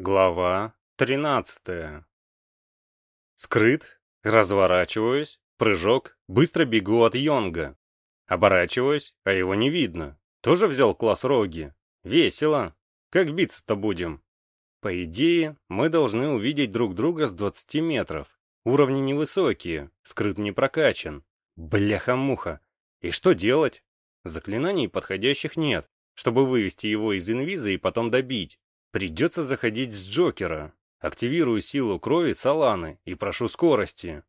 Глава 13 Скрыт, разворачиваюсь, прыжок, быстро бегу от Йонга. Оборачиваюсь, а его не видно. Тоже взял класс Роги. Весело. Как биться-то будем? По идее, мы должны увидеть друг друга с 20 метров. Уровни невысокие, скрыт не прокачан. Бляха-муха. И что делать? Заклинаний подходящих нет, чтобы вывести его из инвиза и потом добить. Придется заходить с Джокера. Активирую силу крови Саланы и прошу скорости.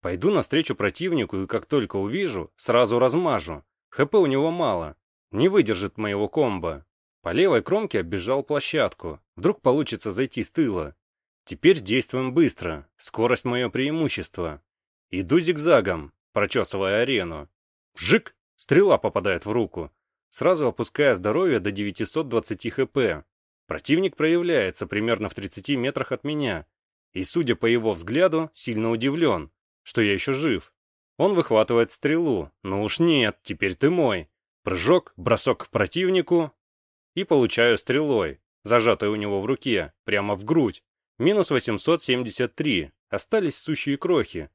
Пойду навстречу противнику и как только увижу, сразу размажу. ХП у него мало. Не выдержит моего комбо. По левой кромке оббежал площадку. Вдруг получится зайти с тыла. Теперь действуем быстро. Скорость мое преимущество. Иду зигзагом, прочесывая арену. Вжик! Стрела попадает в руку. Сразу опуская здоровье до 920 хп. Противник проявляется примерно в 30 метрах от меня, и, судя по его взгляду, сильно удивлен, что я еще жив. Он выхватывает стрелу, но уж нет, теперь ты мой. Прыжок, бросок к противнику, и получаю стрелой, зажатой у него в руке, прямо в грудь. Минус 873, остались сущие крохи.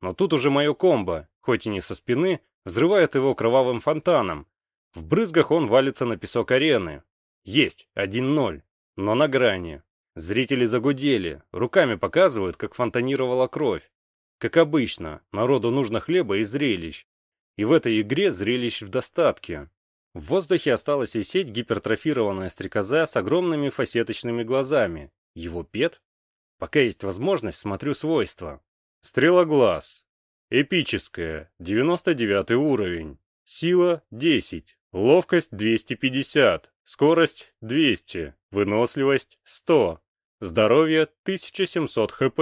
Но тут уже мое комбо, хоть и не со спины, взрывает его кровавым фонтаном. В брызгах он валится на песок арены, есть, 1-0. Но на грани. Зрители загудели, руками показывают, как фонтанировала кровь. Как обычно, народу нужно хлеба и зрелищ. И в этой игре зрелищ в достатке. В воздухе осталась висеть гипертрофированная стрекоза с огромными фасеточными глазами. Его пет? Пока есть возможность, смотрю свойства. Стрелоглаз. Эпическая, 99 уровень. Сила 10. Ловкость 250. Скорость 200, выносливость 100, здоровье 1700 хп.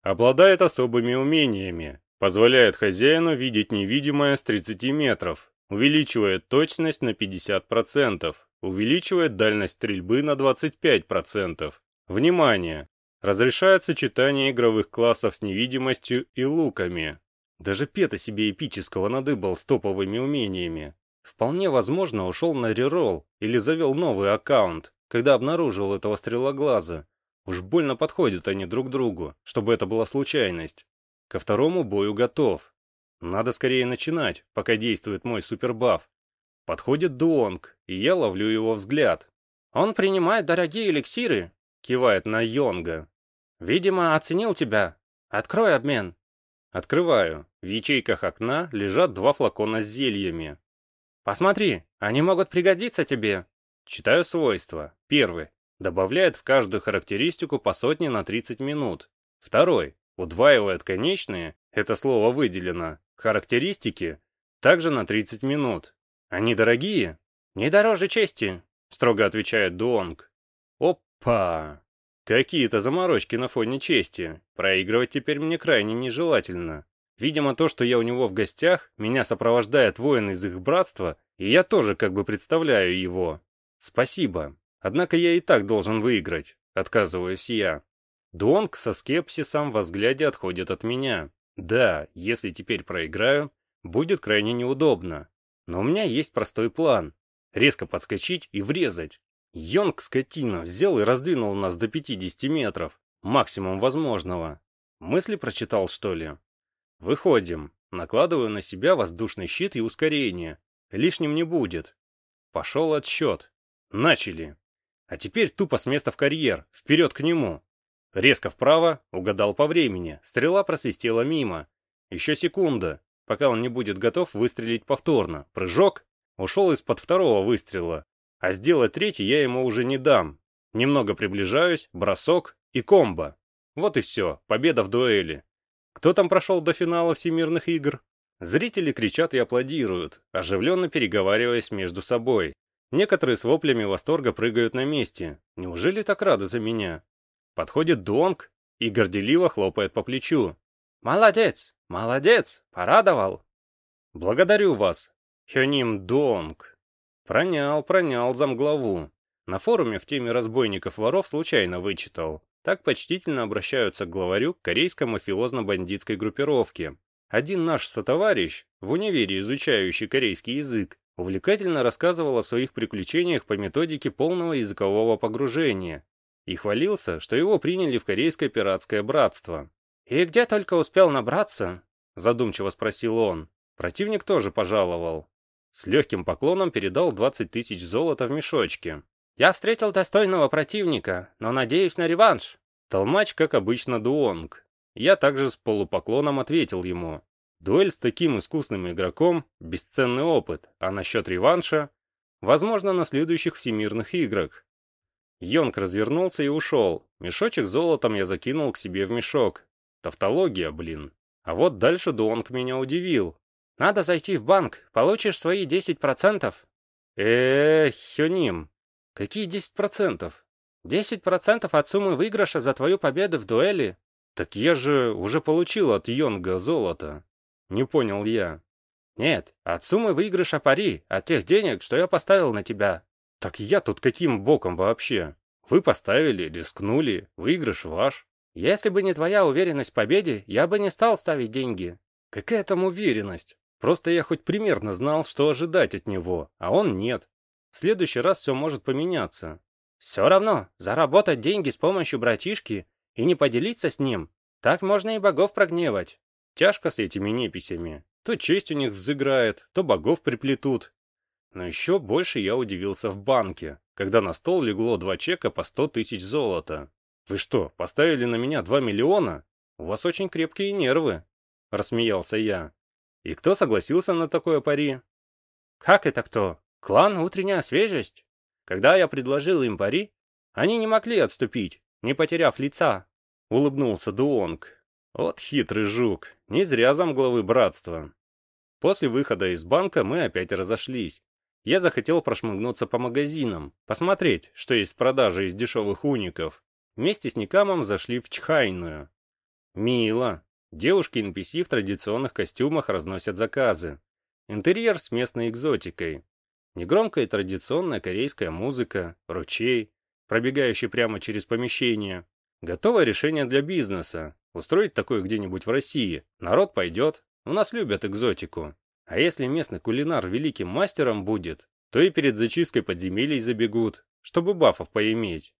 Обладает особыми умениями, позволяет хозяину видеть невидимое с 30 метров, увеличивает точность на 50%, увеличивает дальность стрельбы на 25%. Внимание! Разрешает сочетание игровых классов с невидимостью и луками. Даже Пета себе эпического надыбал с топовыми умениями. Вполне возможно, ушел на реролл или завел новый аккаунт, когда обнаружил этого стрелоглаза. Уж больно подходят они друг другу, чтобы это была случайность. Ко второму бою готов. Надо скорее начинать, пока действует мой супербаф. Подходит Дуонг, и я ловлю его взгляд. «Он принимает дорогие эликсиры», — кивает на Йонга. «Видимо, оценил тебя. Открой обмен». Открываю. В ячейках окна лежат два флакона с зельями. Посмотри, они могут пригодиться тебе. Читаю свойства. Первый. Добавляет в каждую характеристику по сотне на 30 минут. Второй. Удваивает конечные, это слово выделено, характеристики, также на 30 минут. Они дорогие? Не дороже чести, строго отвечает Дуонг. Опа! Какие-то заморочки на фоне чести. Проигрывать теперь мне крайне нежелательно. Видимо, то, что я у него в гостях, меня сопровождает воин из их братства, и я тоже как бы представляю его. Спасибо. Однако я и так должен выиграть, отказываюсь я. Дуонг со скепсисом во взгляде отходит от меня. Да, если теперь проиграю, будет крайне неудобно. Но у меня есть простой план. Резко подскочить и врезать. Йонг, скотина, взял и раздвинул нас до 50 метров. Максимум возможного. Мысли прочитал, что ли? Выходим. Накладываю на себя воздушный щит и ускорение. Лишним не будет. Пошел отсчет. Начали. А теперь тупо с места в карьер, вперед к нему. Резко вправо, угадал по времени, стрела просвистела мимо. Еще секунда, пока он не будет готов выстрелить повторно. Прыжок, ушел из-под второго выстрела. А сделать третий я ему уже не дам. Немного приближаюсь, бросок и комбо. Вот и все, победа в дуэли. Кто там прошел до финала всемирных игр? Зрители кричат и аплодируют, оживленно переговариваясь между собой. Некоторые с воплями восторга прыгают на месте. Неужели так рады за меня? Подходит Донг и горделиво хлопает по плечу. «Молодец! Молодец! Порадовал!» «Благодарю вас, Хёним Донг!» Пронял, пронял замглаву. На форуме в теме разбойников-воров случайно вычитал. Так почтительно обращаются к главарю корейско-мафиозно-бандитской группировки. Один наш сотоварищ, в универе изучающий корейский язык, увлекательно рассказывал о своих приключениях по методике полного языкового погружения. и хвалился, что его приняли в корейское пиратское братство. «И где только успел набраться?» — задумчиво спросил он. Противник тоже пожаловал. С легким поклоном передал 20 тысяч золота в мешочке. «Я встретил достойного противника, но надеюсь на реванш». Толмач, как обычно, Дуонг. Я также с полупоклоном ответил ему. Дуэль с таким искусным игроком – бесценный опыт, а насчет реванша – возможно на следующих всемирных играх. Йонг развернулся и ушел. Мешочек с золотом я закинул к себе в мешок. Тавтология, блин. А вот дальше Дуонг меня удивил. «Надо зайти в банк, получишь свои 10%. Эээ, Хёним, какие 10%? 10% от суммы выигрыша за твою победу в дуэли. Так я же уже получил от Йонга золото. Не понял я. Нет, от суммы выигрыша пари, от тех денег, что я поставил на тебя. Так я тут каким боком вообще? Вы поставили, рискнули, выигрыш ваш. Если бы не твоя уверенность в победе, я бы не стал ставить деньги. Какая там уверенность? Просто я хоть примерно знал, что ожидать от него, а он нет. В следующий раз все может поменяться. Все равно, заработать деньги с помощью братишки и не поделиться с ним, так можно и богов прогневать. Тяжко с этими неписями. То честь у них взыграет, то богов приплетут. Но еще больше я удивился в банке, когда на стол легло два чека по сто тысяч золота. Вы что, поставили на меня два миллиона? У вас очень крепкие нервы, рассмеялся я. И кто согласился на такое пари? Как это кто? Клан «Утренняя свежесть»? Когда я предложил им пари, они не могли отступить, не потеряв лица. Улыбнулся Дуонг. Вот хитрый жук, не зря замглавы братства. После выхода из банка мы опять разошлись. Я захотел прошмыгнуться по магазинам, посмотреть, что есть в продаже из дешевых уников. Вместе с Никамом зашли в Чхайную. Мило. Девушки NPC в традиционных костюмах разносят заказы. Интерьер с местной экзотикой. Негромкая традиционная корейская музыка, ручей, пробегающий прямо через помещение. Готовое решение для бизнеса. Устроить такое где-нибудь в России. Народ пойдет. У нас любят экзотику. А если местный кулинар великим мастером будет, то и перед зачисткой подземелий забегут, чтобы бафов поиметь.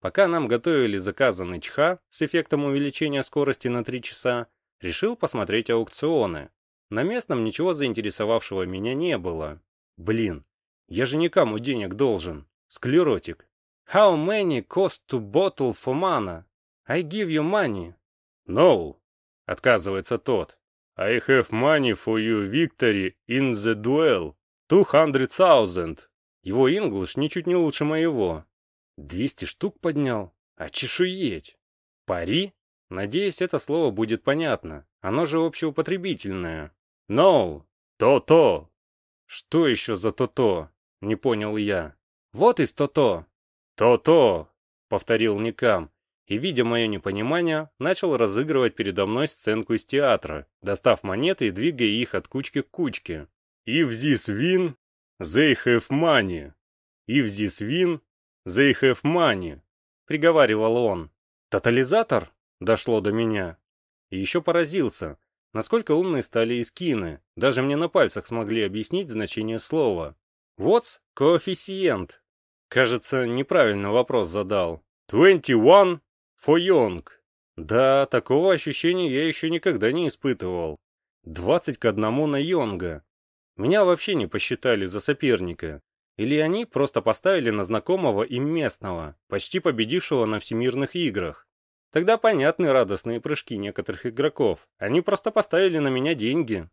Пока нам готовили заказанный чха с эффектом увеличения скорости на 3 часа, решил посмотреть аукционы. На местном ничего заинтересовавшего меня не было. Блин, я же никому денег должен. Склеротик. How many cost to bottle for mana? I give you money. No, отказывается тот. I have money for you victory in the duel. Two hundred thousand. Его инглиш ничуть не лучше моего. Двести штук поднял? А чешуеть. Пари? Надеюсь, это слово будет понятно. Оно же общеупотребительное. No. То-то. Что еще за то-то? Не понял я. Вот из то-то. То-то, повторил Никам, и, видя мое непонимание, начал разыгрывать передо мной сценку из театра, достав монеты и двигая их от кучки к кучке. If this win, they have money. If this win, they have money. Приговаривал он. Тотализатор? Дошло до меня. И еще поразился, насколько умные стали и скины. Даже мне на пальцах смогли объяснить значение слова. What's коэффициент? Кажется, неправильно вопрос задал. Twenty one for young. Да, такого ощущения я еще никогда не испытывал. Двадцать к одному на Йонга. Меня вообще не посчитали за соперника. Или они просто поставили на знакомого им местного, почти победившего на всемирных играх. Тогда понятны радостные прыжки некоторых игроков. Они просто поставили на меня деньги.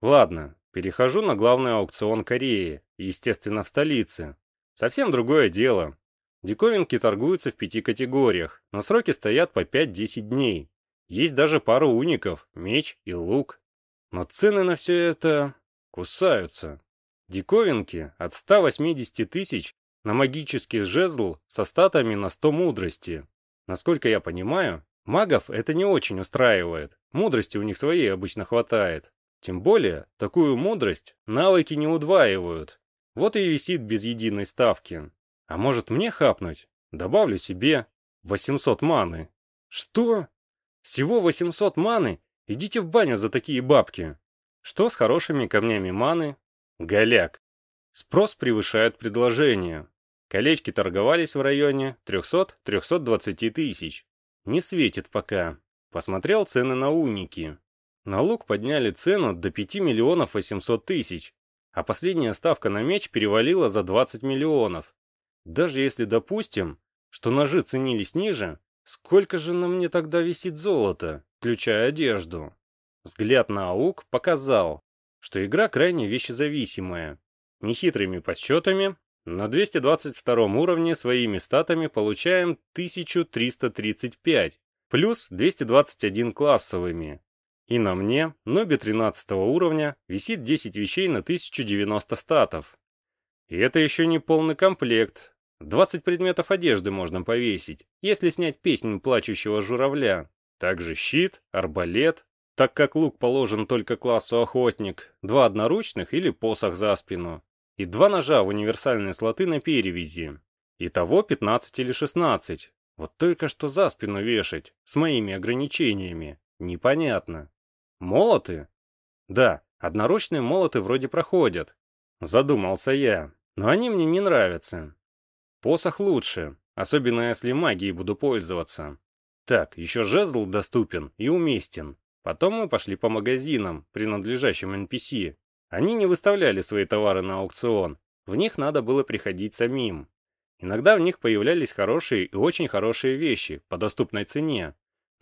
Ладно, перехожу на главный аукцион Кореи, естественно в столице. Совсем другое дело. Диковинки торгуются в пяти категориях, но сроки стоят по 5-10 дней. Есть даже пару уников, меч и лук. Но цены на все это кусаются. Диковинки от 180 тысяч на магический жезл со статами на 100 мудрости. Насколько я понимаю, магов это не очень устраивает. Мудрости у них своей обычно хватает. Тем более, такую мудрость навыки не удваивают. Вот и висит без единой ставки. А может мне хапнуть? Добавлю себе 800 маны. Что? Всего 800 маны? Идите в баню за такие бабки. Что с хорошими камнями маны? Голяк. Спрос превышает предложение. Колечки торговались в районе 300-320 тысяч. Не светит пока. Посмотрел цены на уники. На лук подняли цену до 5 миллионов 800 тысяч, а последняя ставка на меч перевалила за 20 миллионов. Даже если допустим, что ножи ценились ниже, сколько же на мне тогда висит золото, включая одежду? Взгляд на АУК показал, что игра крайне вещезависимая. Нехитрыми подсчетами, на 222 уровне своими статами получаем 1335, плюс 221 классовыми. И на мне, нобе 13 уровня, висит 10 вещей на 1090 статов. И это еще не полный комплект. 20 предметов одежды можно повесить, если снять песню плачущего журавля. Также щит, арбалет, так как лук положен только классу охотник, два одноручных или посох за спину, и два ножа в универсальные слоты на перевязи. Итого 15 или 16. Вот только что за спину вешать, с моими ограничениями, непонятно. Молоты? Да, одноручные молоты вроде проходят. Задумался я, но они мне не нравятся. Посох лучше, особенно если магией буду пользоваться. Так, еще жезл доступен и уместен. Потом мы пошли по магазинам, принадлежащим NPC. Они не выставляли свои товары на аукцион. В них надо было приходить самим. Иногда в них появлялись хорошие и очень хорошие вещи по доступной цене.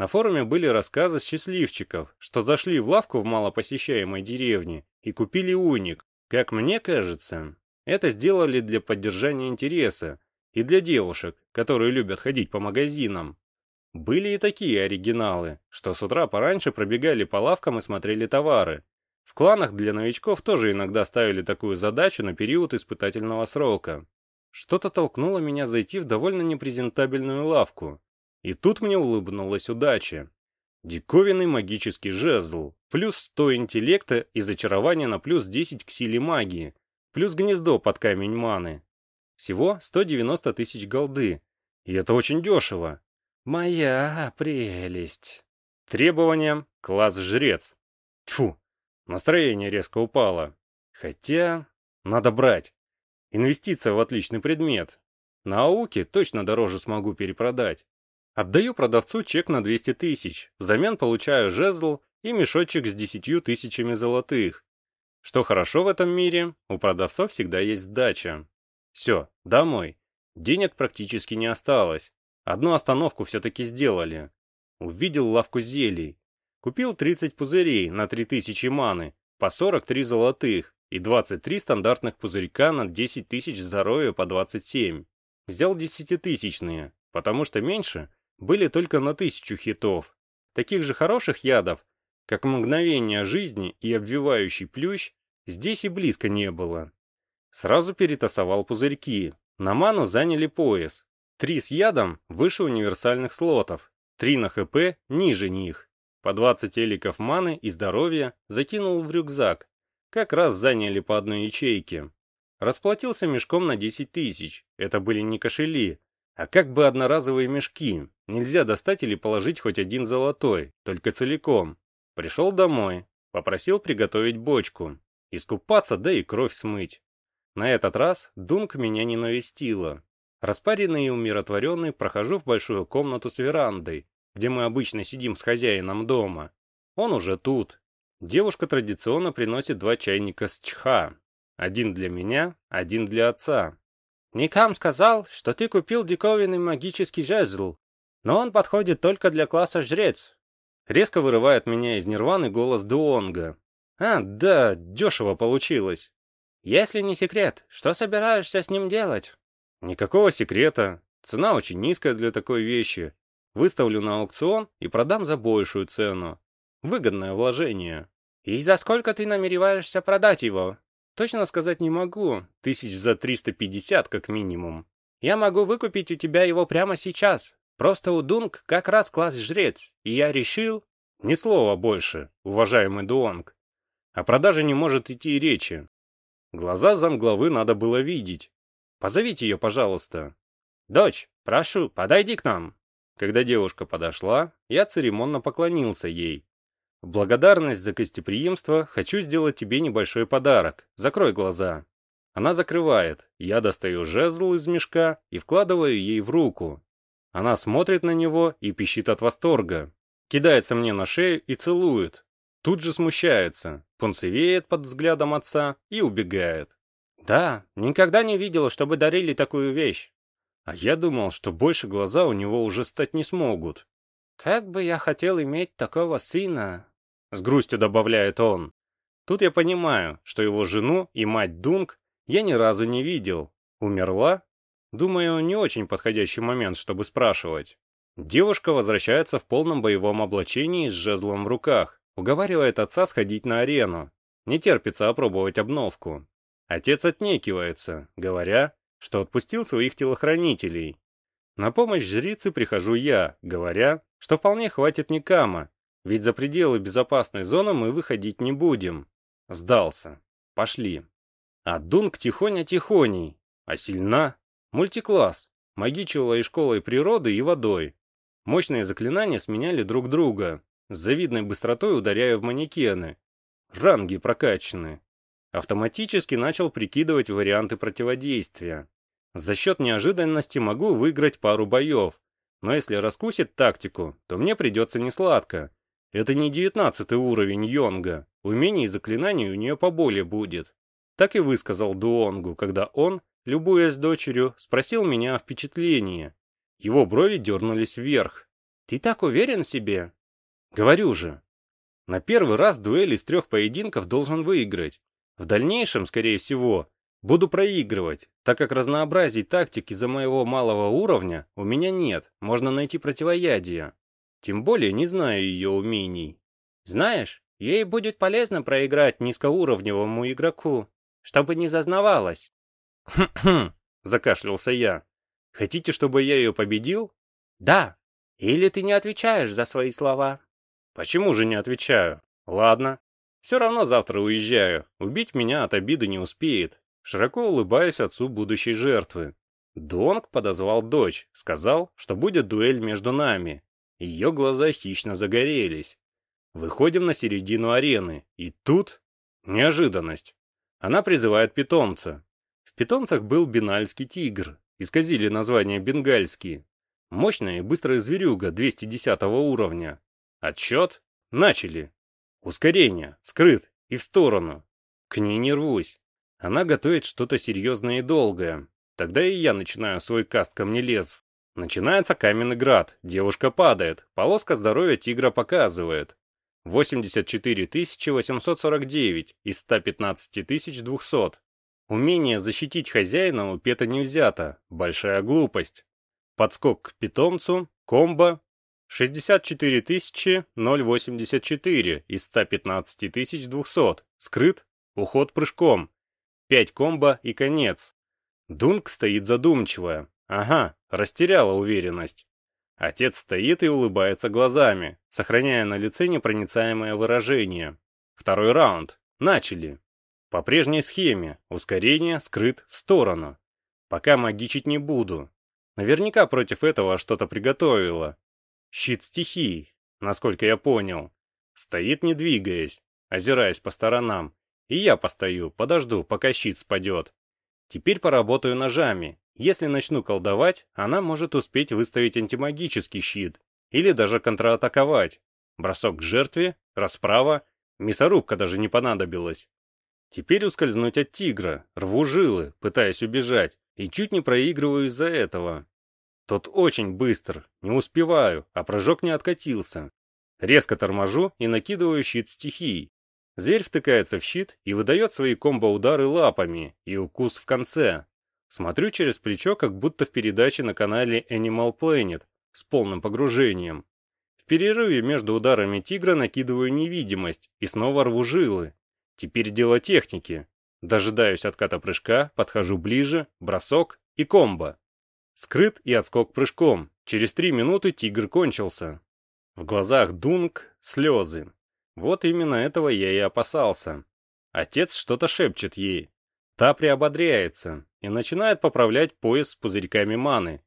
На форуме были рассказы счастливчиков, что зашли в лавку в малопосещаемой деревне и купили уник. Как мне кажется, это сделали для поддержания интереса и для девушек, которые любят ходить по магазинам. Были и такие оригиналы, что с утра пораньше пробегали по лавкам и смотрели товары. В кланах для новичков тоже иногда ставили такую задачу на период испытательного срока. Что-то толкнуло меня зайти в довольно непрезентабельную лавку, и тут мне улыбнулась удача. Диковинный магический жезл, плюс 100 интеллекта и зачарование на плюс 10 к силе магии, плюс гнездо под камень маны. Всего 190 тысяч голды. И это очень дешево. Моя прелесть. Требования – класс жрец. Тьфу, настроение резко упало. Хотя, надо брать. Инвестиция в отличный предмет. На ауке точно дороже смогу перепродать. Отдаю продавцу чек на 200 тысяч, взамен получаю жезл и мешочек с 10 тысячами золотых. Что хорошо в этом мире, у продавцов всегда есть сдача. Все, домой. Денег практически не осталось. Одну остановку все-таки сделали. Увидел лавку зелий. Купил 30 пузырей на 3000 маны, по 43 золотых и 23 стандартных пузырька на 10 тысяч здоровья по 27. Взял десятитысячные, потому что меньше были только на тысячу хитов. Таких же хороших ядов, как мгновение жизни и обвивающий плющ, здесь и близко не было. Сразу перетасовал пузырьки. На ману заняли пояс. Три с ядом выше универсальных слотов, три на ХП ниже них. По 20 эликов маны и здоровья закинул в рюкзак. Как раз заняли по одной ячейке. Расплатился мешком на 10 тысяч. Это были не кошели, а как бы одноразовые мешки. Нельзя достать или положить хоть один золотой, только целиком. Пришел домой, попросил приготовить бочку. Искупаться, да и кровь смыть. На этот раз Дунк меня не навестила. Распаренный и умиротворенный прохожу в большую комнату с верандой, где мы обычно сидим с хозяином дома. Он уже тут. Девушка традиционно приносит два чайника с чха. Один для меня, один для отца. Никам сказал, что ты купил диковинный магический жезл, но он подходит только для класса жрец. Резко вырывает меня из нирваны голос Дуонга. А, да, дешево получилось. Если не секрет, что собираешься с ним делать? Никакого секрета. Цена очень низкая для такой вещи. Выставлю на аукцион и продам за большую цену. Выгодное вложение. И за сколько ты намереваешься продать его? Точно сказать не могу. Тысяч за 350 как минимум. Я могу выкупить у тебя его прямо сейчас. Просто у Дунг как раз класс жрец, и я решил... Ни слова больше, уважаемый Дуонг. О продаже не может идти и речи. Глаза замглавы надо было видеть. Позовите ее, пожалуйста. Дочь, прошу, подойди к нам. Когда девушка подошла, я церемонно поклонился ей. В благодарность за гостеприимство хочу сделать тебе небольшой подарок. Закрой глаза. Она закрывает, я достаю жезл из мешка и вкладываю ей в руку. Она смотрит на него и пищит от восторга. Кидается мне на шею и целует. Тут же смущается, пунцевеет под взглядом отца и убегает. Да, никогда не видела, чтобы дарили такую вещь. А я думал, что больше глаза у него уже стать не смогут. Как бы я хотел иметь такого сына, с грустью добавляет он. Тут я понимаю, что его жену и мать Дунк я ни разу не видел. Умерла? Думаю, не очень подходящий момент, чтобы спрашивать. Девушка возвращается в полном боевом облачении с жезлом в руках, уговаривает отца сходить на арену. Не терпится опробовать обновку. Отец отнекивается, говоря, что отпустил своих телохранителей. На помощь жрице прихожу я, говоря, что вполне хватит Никама, ведь за пределы безопасной зоны мы выходить не будем. Сдался. Пошли. А Дунк тихоня-тихоней, а сильна. Мультикласс. Магичила и школой природы, и водой. Мощные заклинания сменяли друг друга. С завидной быстротой ударяя в манекены. Ранги прокачаны. Автоматически начал прикидывать варианты противодействия. За счет неожиданности могу выиграть пару боев, но если раскусит тактику, то мне придется несладко. Это не девятнадцатый уровень Йонга, умений и заклинаний у нее поболее будет. Так и высказал Дуонгу, когда он, любуясь дочерью, спросил меня о впечатлении. Его брови дернулись вверх. «Ты так уверен в себе?» «Говорю же. На первый раз дуэль из трех поединков должен выиграть. В дальнейшем, скорее всего, буду проигрывать, так как разнообразий тактик из-за моего малого уровня у меня нет, можно найти противоядие. Тем более не знаю ее умений. Знаешь, ей будет полезно проиграть низкоуровневому игроку, чтобы не зазнавалась. «Хм-хм», — закашлялся я. «Хотите, чтобы я ее победил?» «Да. Или ты не отвечаешь за свои слова?» «Почему же не отвечаю? Ладно, все равно завтра уезжаю. Убить меня от обиды не успеет. Широко улыбаюсь отцу будущей жертвы. Донг подозвал дочь, сказал, что будет дуэль между нами. Ее глаза хищно загорелись. Выходим на середину арены, и тут неожиданность. Она призывает питомца. В питомцах был бинальский тигр, исказили название бенгальский. Мощная и быстрая зверюга 210 уровня. Отчет? Начали. Ускорение, скрыт и в сторону. К ней не рвусь. Она готовит что-то серьезное и долгое. Тогда и я начинаю свой каст камнелезв. Начинается каменный град, девушка падает, полоска здоровья тигра показывает. 84 849 из 115 200. Умение защитить хозяина у пета не взято, большая глупость. Подскок к питомцу, комбо, 64 084 из 115 200. Скрыт. Уход прыжком. 5 комбо и конец. Дунк стоит задумчиво. Ага, растеряла уверенность. Отец стоит и улыбается глазами, сохраняя на лице непроницаемое выражение. Второй раунд. Начали. По прежней схеме. Ускорение скрыт в сторону. Пока магичить не буду. Наверняка против этого что-то приготовила. Щит стихий, насколько я понял. Стоит не двигаясь, озираясь по сторонам. И я постою, подожду, пока щит спадет. Теперь поработаю ножами. Если начну колдовать, она может успеть выставить антимагический щит. Или даже контратаковать. Бросок к жертве, расправа, мясорубка даже не понадобилась. Теперь ускользнуть от тигра, рву жилы, пытаясь убежать, и чуть не проигрываю из-за этого. Тот очень быстр, не успеваю, а прыжок не откатился. Резко торможу и накидываю щит стихий. Зверь втыкается в щит и выдает свои комбо-удары лапами и укус в конце. Смотрю через плечо, как будто в передаче на канале Animal Planet с полным погружением. В перерыве между ударами тигра накидываю невидимость и снова рву жилы. Теперь дело техники. Дожидаюсь отката прыжка, подхожу ближе, бросок и комбо. Скрыт и отскок прыжком. Через три минуты тигр кончился. В глазах Дунк слезы. Вот именно этого я и опасался. Отец что-то шепчет ей. Та приободряется и начинает поправлять пояс с пузырьками маны.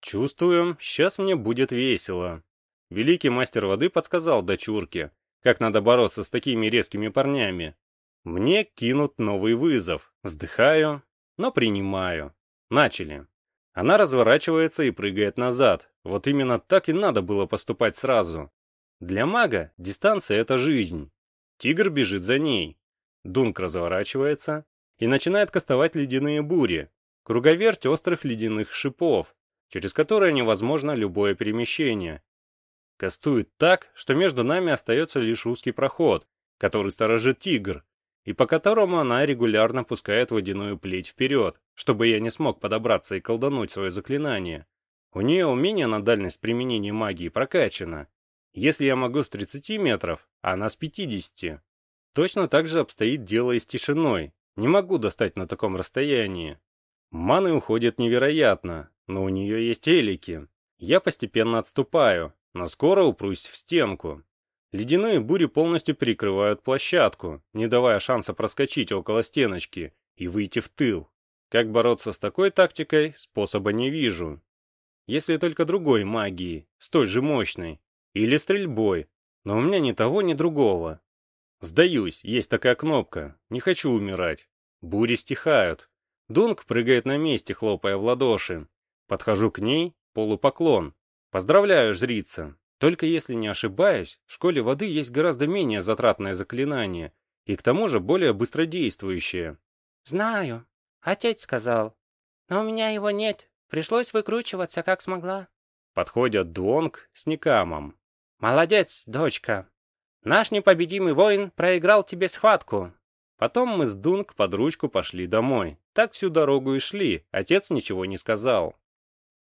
Чувствую, сейчас мне будет весело. Великий мастер воды подсказал дочурке, как надо бороться с такими резкими парнями. Мне кинут новый вызов. Вздыхаю, но принимаю. Начали. Она разворачивается и прыгает назад. Вот именно так и надо было поступать сразу. Для мага дистанция — это жизнь. Тигр бежит за ней. Дунк разворачивается и начинает кастовать ледяные бури, круговерть острых ледяных шипов, через которые невозможно любое перемещение. Кастует так, что между нами остается лишь узкий проход, который сторожит тигр, и по которому она регулярно пускает водяную плеть вперед, чтобы я не смог подобраться и колдануть свое заклинание. У нее умение на дальность применения магии прокачано. Если я могу с 30 метров, а она с 50. Точно так же обстоит дело и с тишиной. Не могу достать на таком расстоянии. Маны уходит невероятно, но у нее есть элики. Я постепенно отступаю, но скоро упрусь в стенку. Ледяные бури полностью перекрывают площадку, не давая шанса проскочить около стеночки и выйти в тыл. Как бороться с такой тактикой, способа не вижу. Если только другой магии, столь же мощной. Или стрельбой. Но у меня ни того, ни другого. Сдаюсь, есть такая кнопка. Не хочу умирать. Бури стихают. Дунк прыгает на месте, хлопая в ладоши. Подхожу к ней, полупоклон. Поздравляю, жрица. Только если не ошибаюсь, в школе воды есть гораздо менее затратное заклинание, и к тому же более быстродействующее. Знаю. Отец сказал. Но у меня его нет. Пришлось выкручиваться, как смогла. Подходят Дуонг с Никамом. Молодец, дочка. Наш непобедимый воин проиграл тебе схватку. Потом мы с Дунк под ручку пошли домой. Так всю дорогу и шли, отец ничего не сказал.